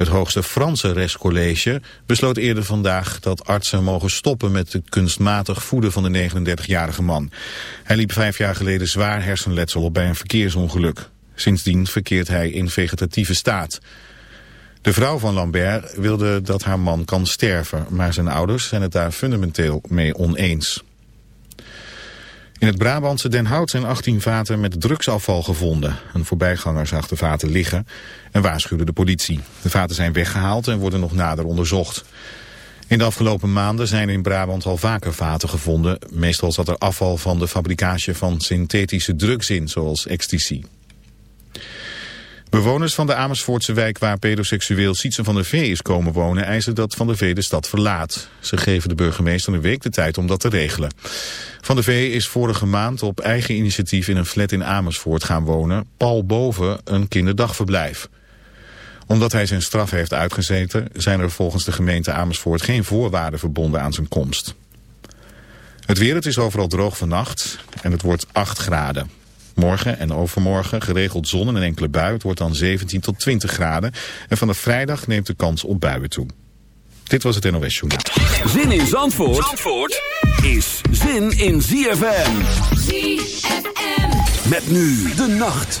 Het hoogste Franse rechtscollege besloot eerder vandaag dat artsen mogen stoppen met het kunstmatig voeden van de 39-jarige man. Hij liep vijf jaar geleden zwaar hersenletsel op bij een verkeersongeluk. Sindsdien verkeert hij in vegetatieve staat. De vrouw van Lambert wilde dat haar man kan sterven, maar zijn ouders zijn het daar fundamenteel mee oneens. In het Brabantse Den Hout zijn 18 vaten met drugsafval gevonden. Een voorbijganger zag de vaten liggen en waarschuwde de politie. De vaten zijn weggehaald en worden nog nader onderzocht. In de afgelopen maanden zijn in Brabant al vaker vaten gevonden. Meestal zat er afval van de fabricage van synthetische drugs in, zoals ecstasy. Bewoners van de Amersfoortse wijk waar pedoseksueel Sietsen van der Vee is komen wonen... eisen dat Van der Vee de stad verlaat. Ze geven de burgemeester een week de tijd om dat te regelen. Van der Vee is vorige maand op eigen initiatief in een flat in Amersfoort gaan wonen... pal boven een kinderdagverblijf. Omdat hij zijn straf heeft uitgezeten... zijn er volgens de gemeente Amersfoort geen voorwaarden verbonden aan zijn komst. Het weer, het is overal droog vannacht en het wordt 8 graden. Morgen en overmorgen geregeld zon en een enkele bui. Het wordt dan 17 tot 20 graden. En vanaf vrijdag neemt de kans op buien toe. Dit was het NOS Journaal. Zin in Zandvoort, Zandvoort is zin in ZFM. ZFM. Met nu de nacht.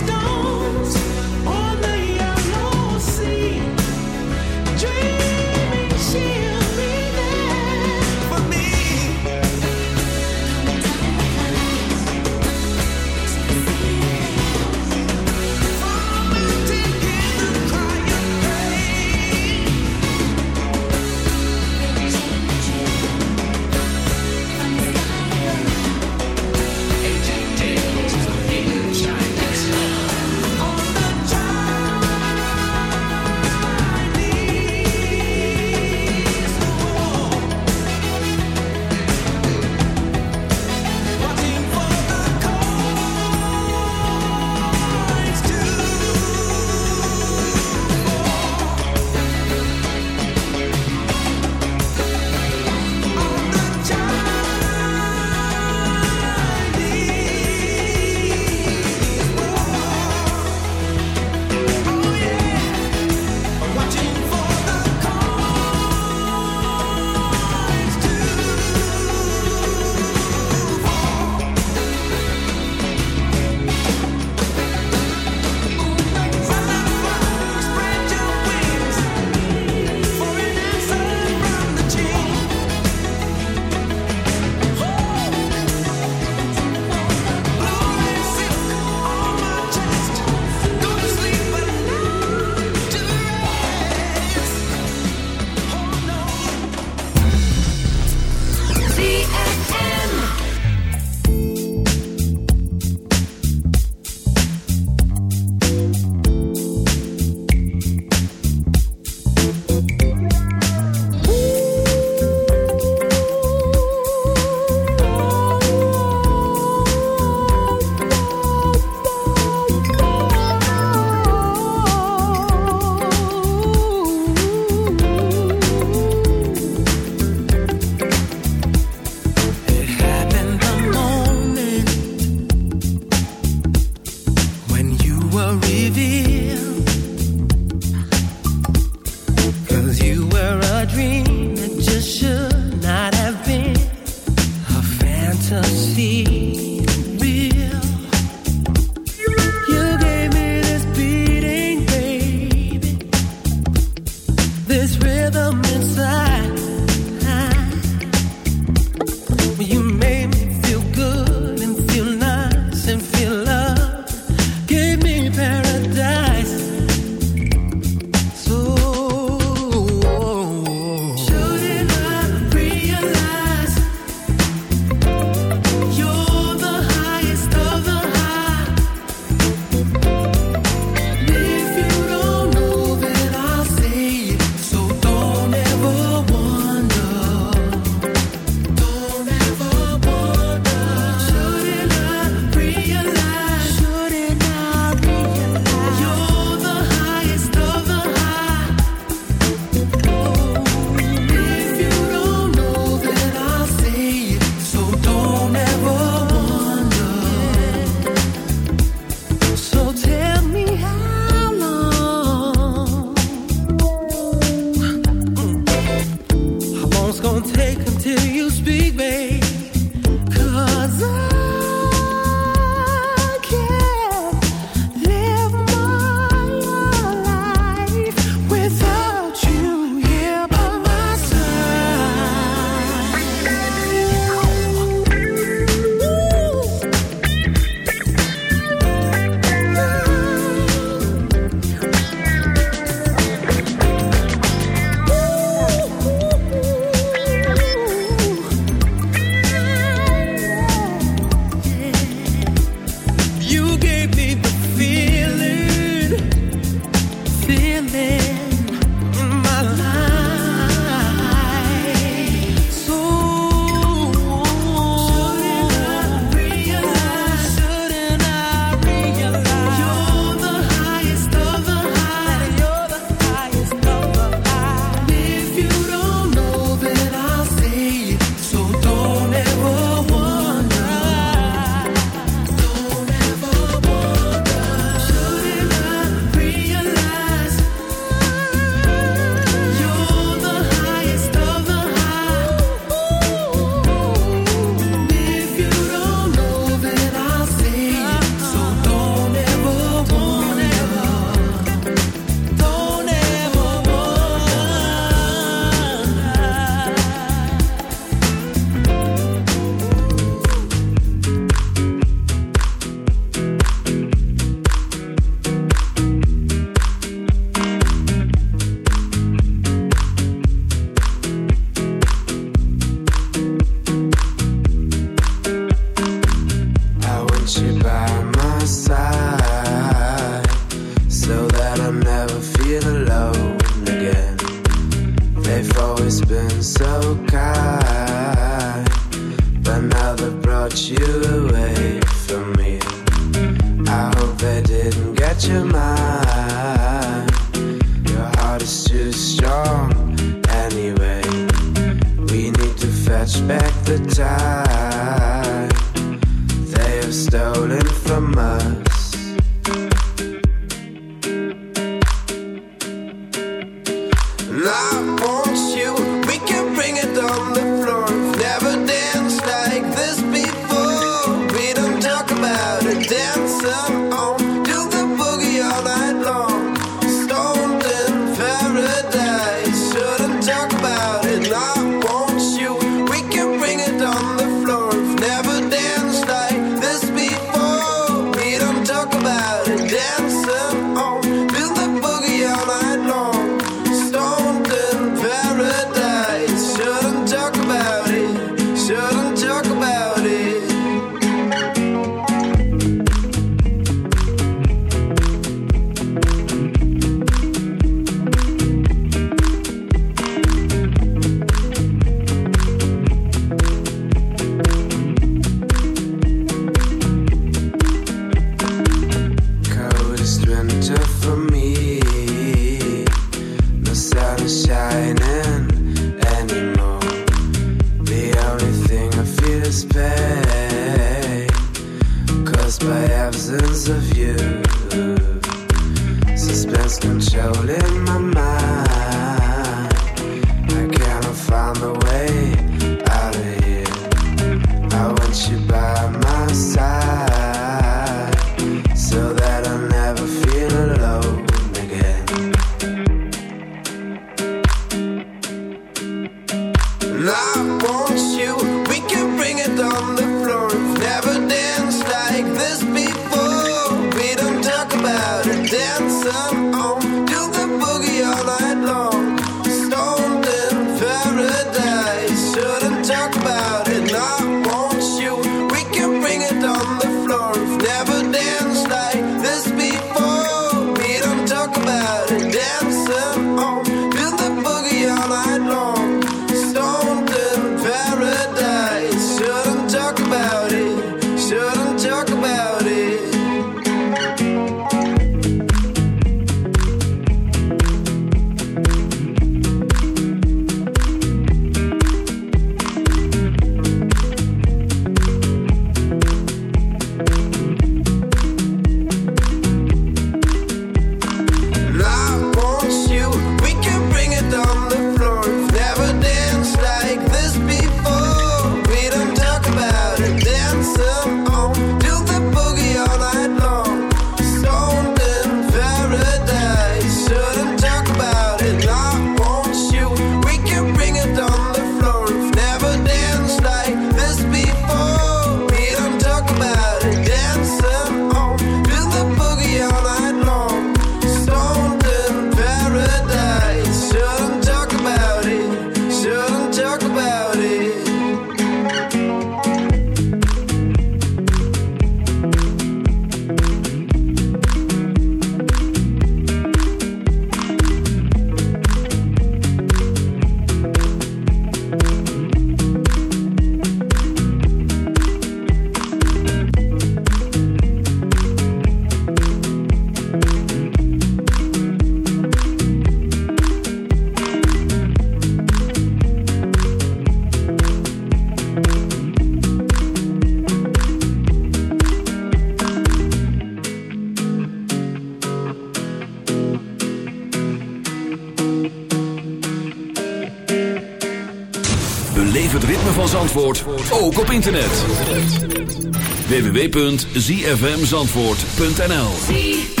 www.zfmzandvoort.nl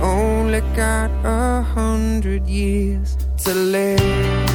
only got a hundred years to live.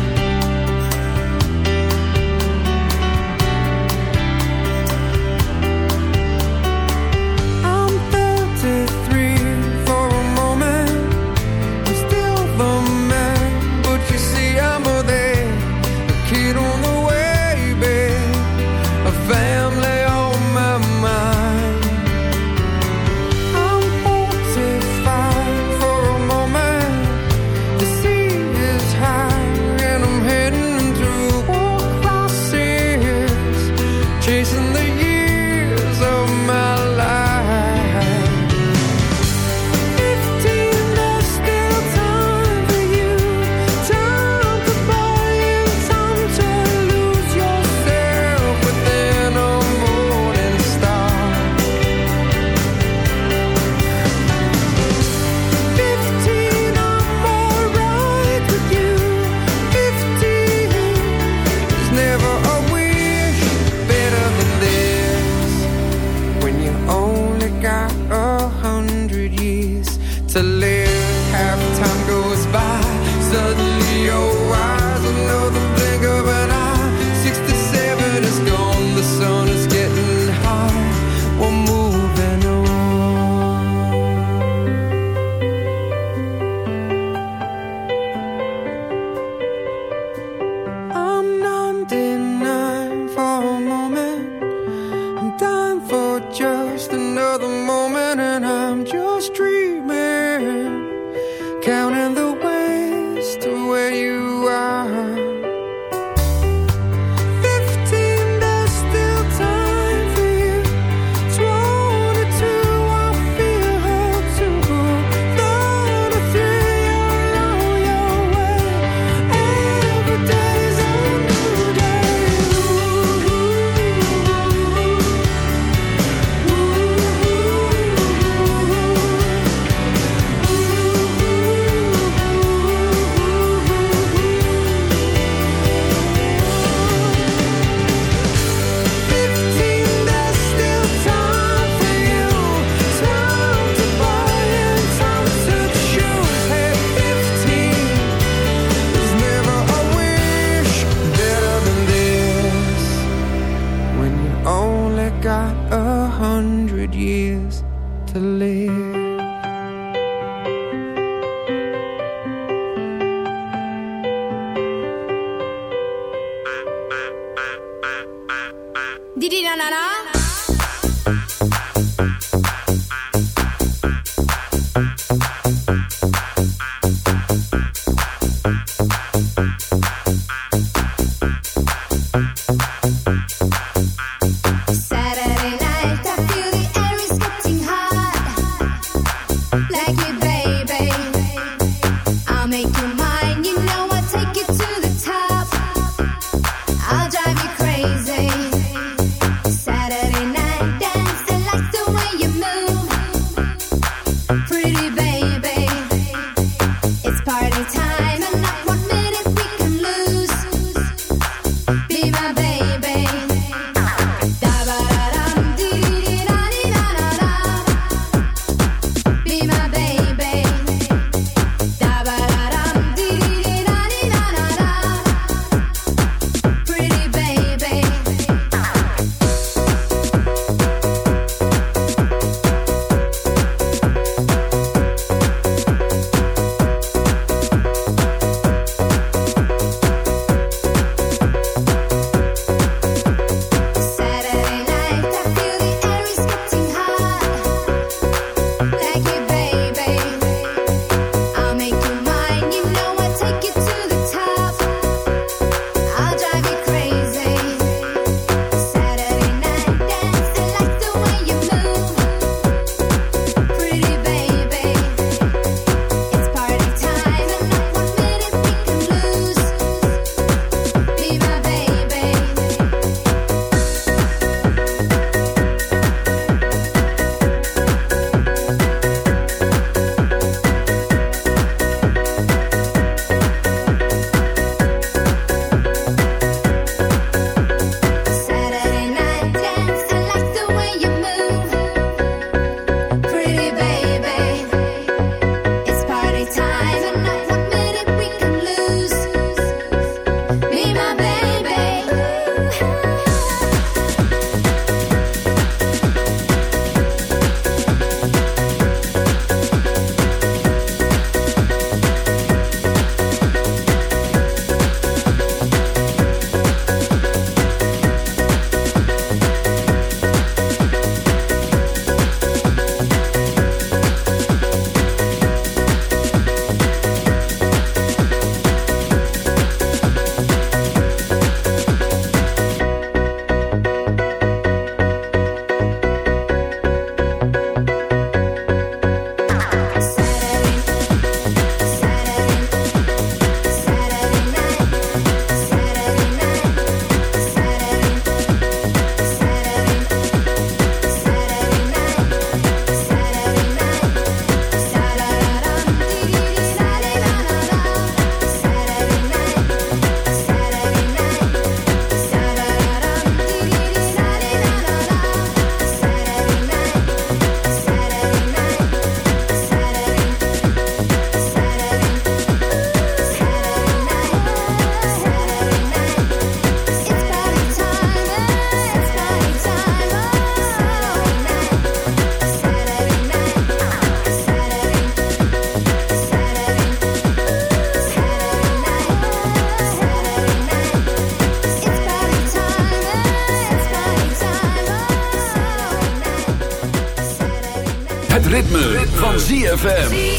ZFM.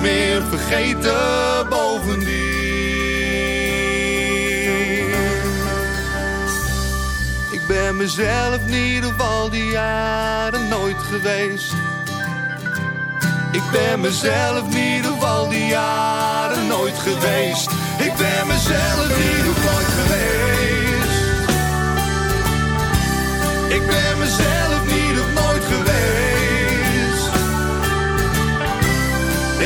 meer vergeten bovendien. Ik ben mezelf niet ieder geval die jaren nooit geweest. Ik ben mezelf niet ieder geval die jaren nooit geweest. Ik ben mezelf niet of geweest. Ik ben mezelf niet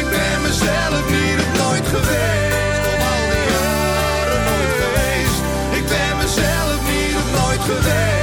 Ik ben mezelf niet het nooit geweest. om al die jaren geweest. Ik ben mezelf niet het nooit geweest.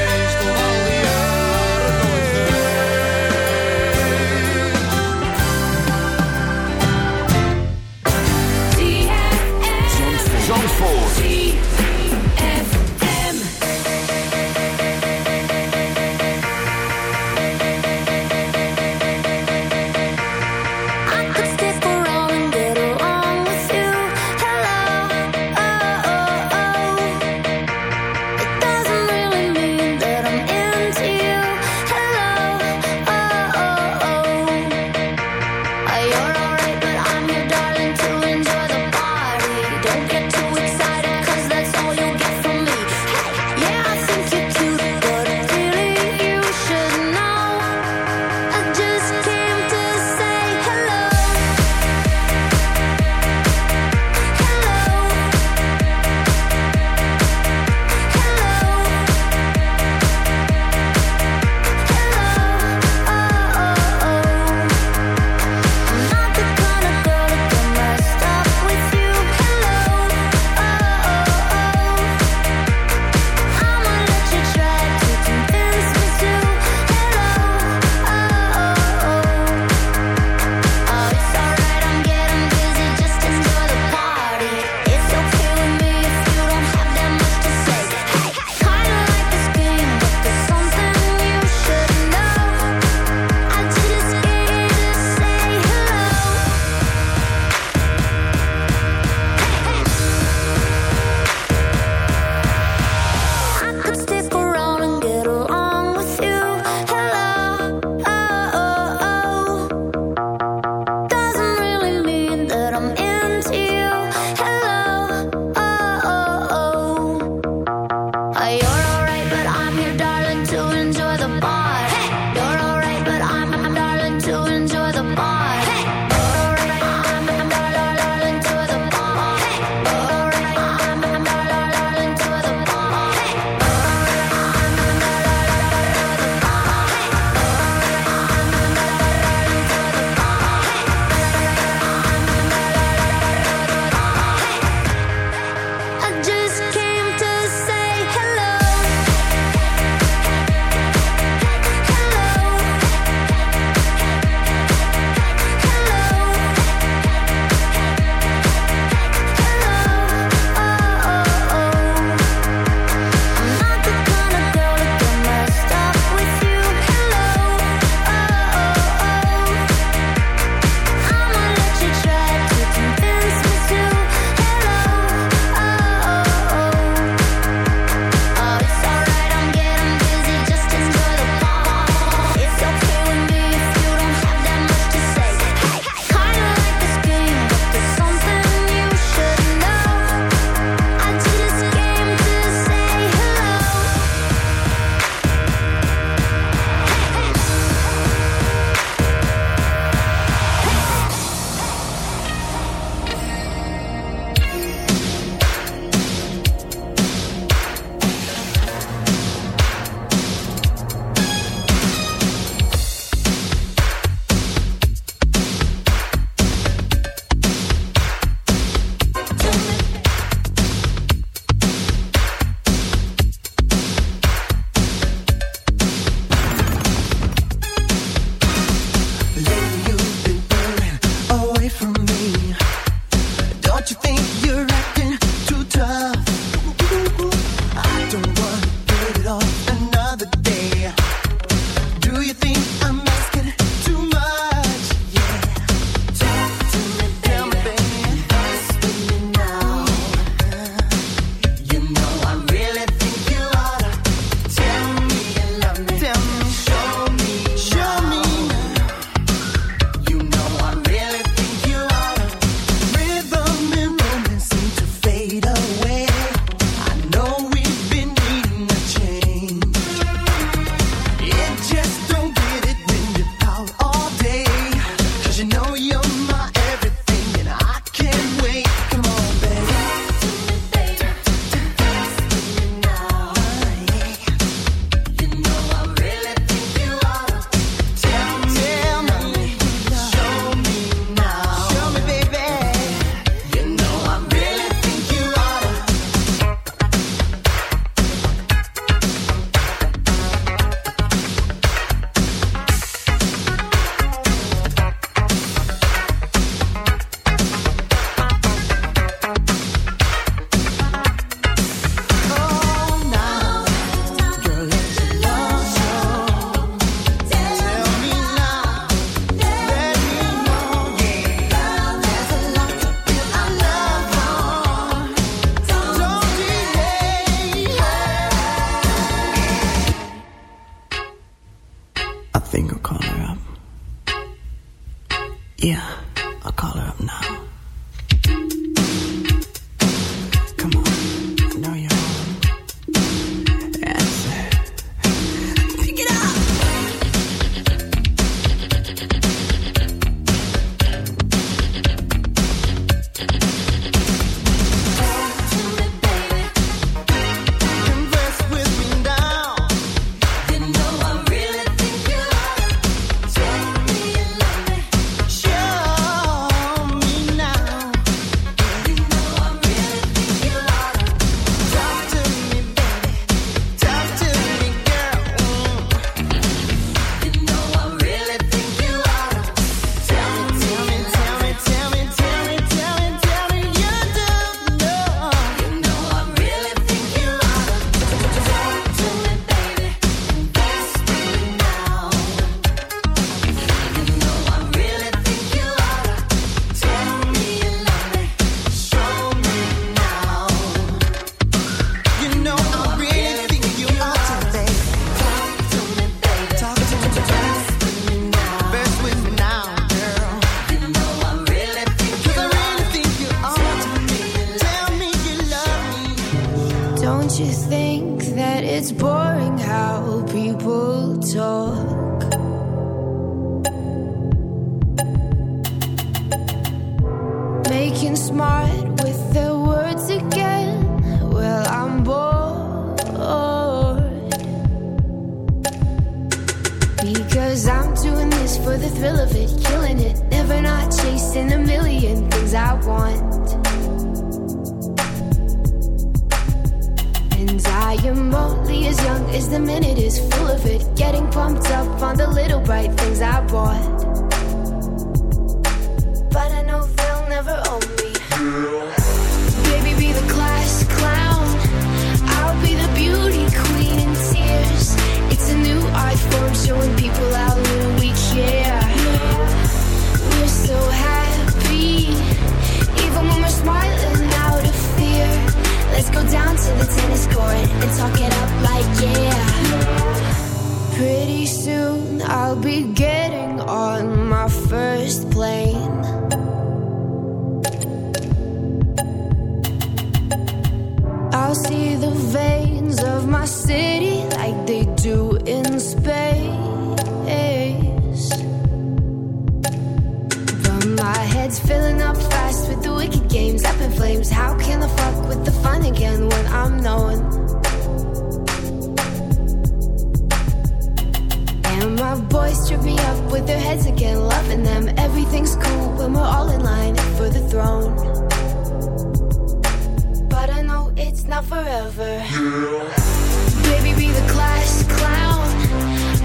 Baby, be the class clown.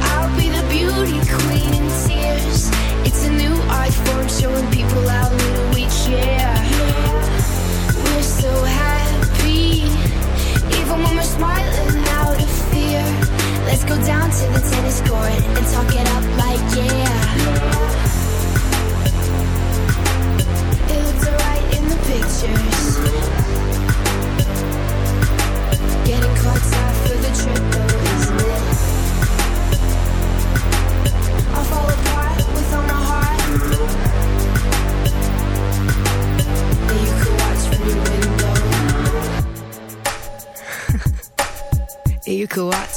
I'll be the beauty queen in tears. It's a new showing people how little we care. We're so happy, even when we're smiling out of fear. Let's go down to the tennis court and talk it up like yeah. It alright in the pictures.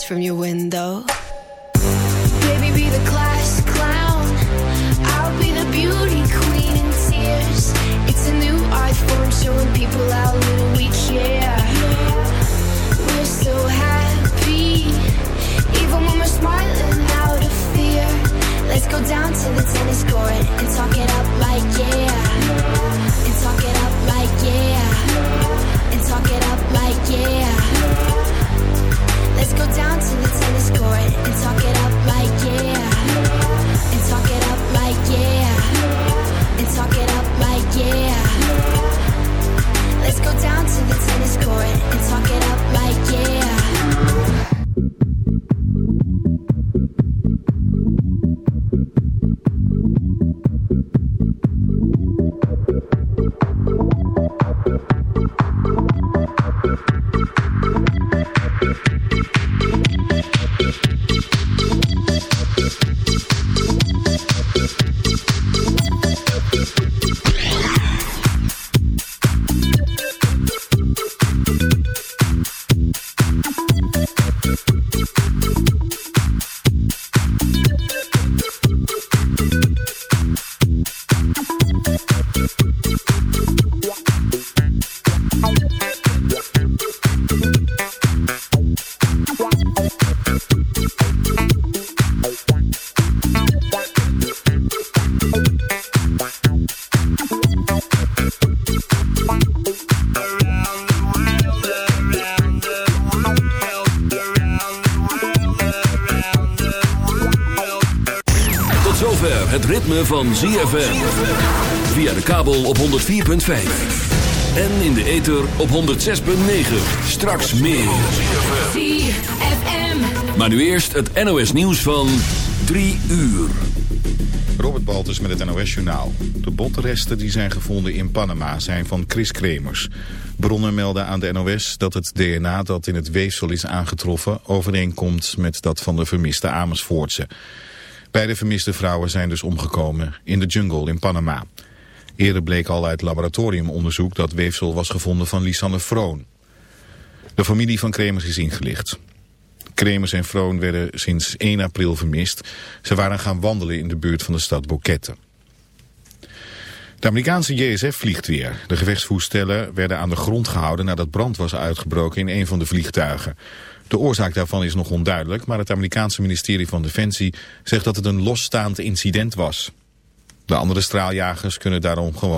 From your window. Van ZFM. Via de kabel op 104.5. En in de ether op 106.9. Straks meer. ZFM. Maar nu eerst het NOS nieuws van 3 uur. Robert Baltus met het NOS-journaal. De botresten die zijn gevonden in Panama zijn van Chris Kremers. Bronnen melden aan de NOS dat het DNA dat in het weefsel is aangetroffen... overeenkomt met dat van de vermiste Amersfoortse. Beide vermiste vrouwen zijn dus omgekomen in de jungle in Panama. Eerder bleek al uit laboratoriumonderzoek dat weefsel was gevonden van Lisanne Vroon. De familie van Kremers is ingelicht. Kremers en Vroon werden sinds 1 april vermist. Ze waren gaan wandelen in de buurt van de stad Boquete. De Amerikaanse JSF vliegt weer. De gevechtsvoerstellen werden aan de grond gehouden nadat brand was uitgebroken in een van de vliegtuigen. De oorzaak daarvan is nog onduidelijk, maar het Amerikaanse ministerie van Defensie zegt dat het een losstaand incident was. De andere straaljagers kunnen daarom gewoon